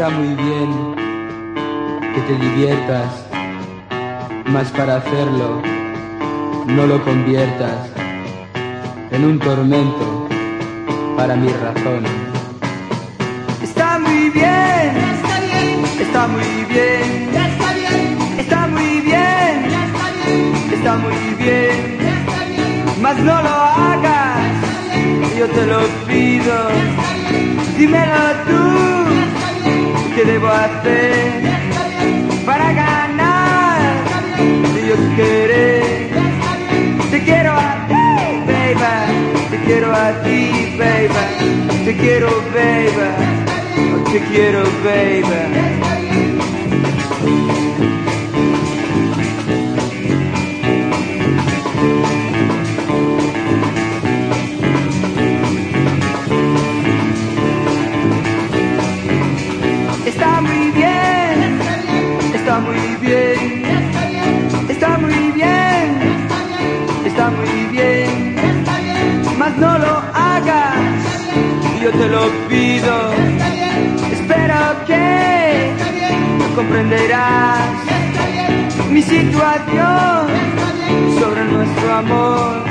Está muy bien que te diviertas, mas para hacerlo no lo conviertas en un tormento para mi razón. Está muy bien, está bien, está muy bien, está bien, está muy bien, está bien, está muy bien, está bien, mas no lo hagas, yo te lo pido, dímelo tú, ¿qué debo hacer para ganar? Yo querer, te quiero a ti, baby, te quiero a ti, baby, te quiero, baby, te quiero, baby. Muy bien, está muy bien, está muy bien, mas no lo hagas, yo te lo pido, espero que comprenderás mi situación sobre nuestro amor.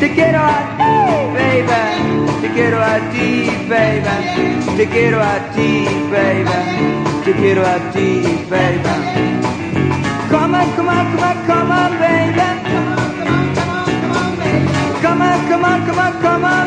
Te quiero a ti, baby. Te quiero a ti, baby. Te quiero a ti, baby. Te quiero a ti, baby. Come on, come on, come on, come on, baby. Come on, come on, come on, come on, baby. come on, baby.